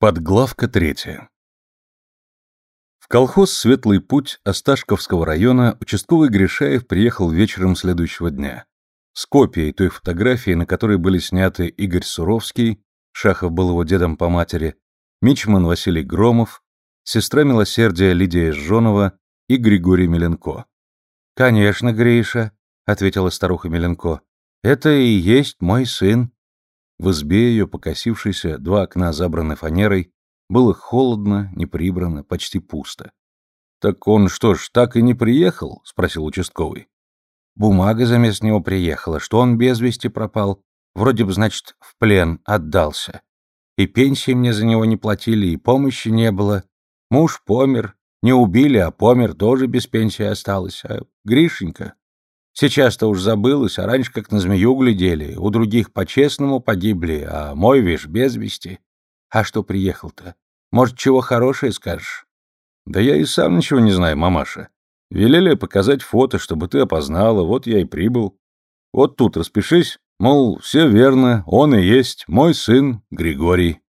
Подглавка третья. В колхоз «Светлый путь» Осташковского района участковый Гришаев приехал вечером следующего дня. С копией той фотографии, на которой были сняты Игорь Суровский, Шахов был его дедом по матери, Мичман Василий Громов, сестра милосердия Лидия Жонова и Григорий Миленко. «Конечно, Гриша», — ответила старуха Миленко, — «это и есть мой сын». В избе ее, покосившейся, два окна забраны фанерой, было холодно, неприбрано, почти пусто. «Так он что ж, так и не приехал?» — спросил участковый. «Бумага замест него приехала, что он без вести пропал. Вроде бы, значит, в плен отдался. И пенсии мне за него не платили, и помощи не было. Муж помер, не убили, а помер, тоже без пенсии осталось. А Гришенька Сейчас-то уж забылось, а раньше как на змею глядели. У других по-честному погибли, а мой, вишь, без вести. А что приехал-то? Может, чего хорошее скажешь? Да я и сам ничего не знаю, мамаша. Велели показать фото, чтобы ты опознала, вот я и прибыл. Вот тут распишись, мол, все верно, он и есть мой сын Григорий.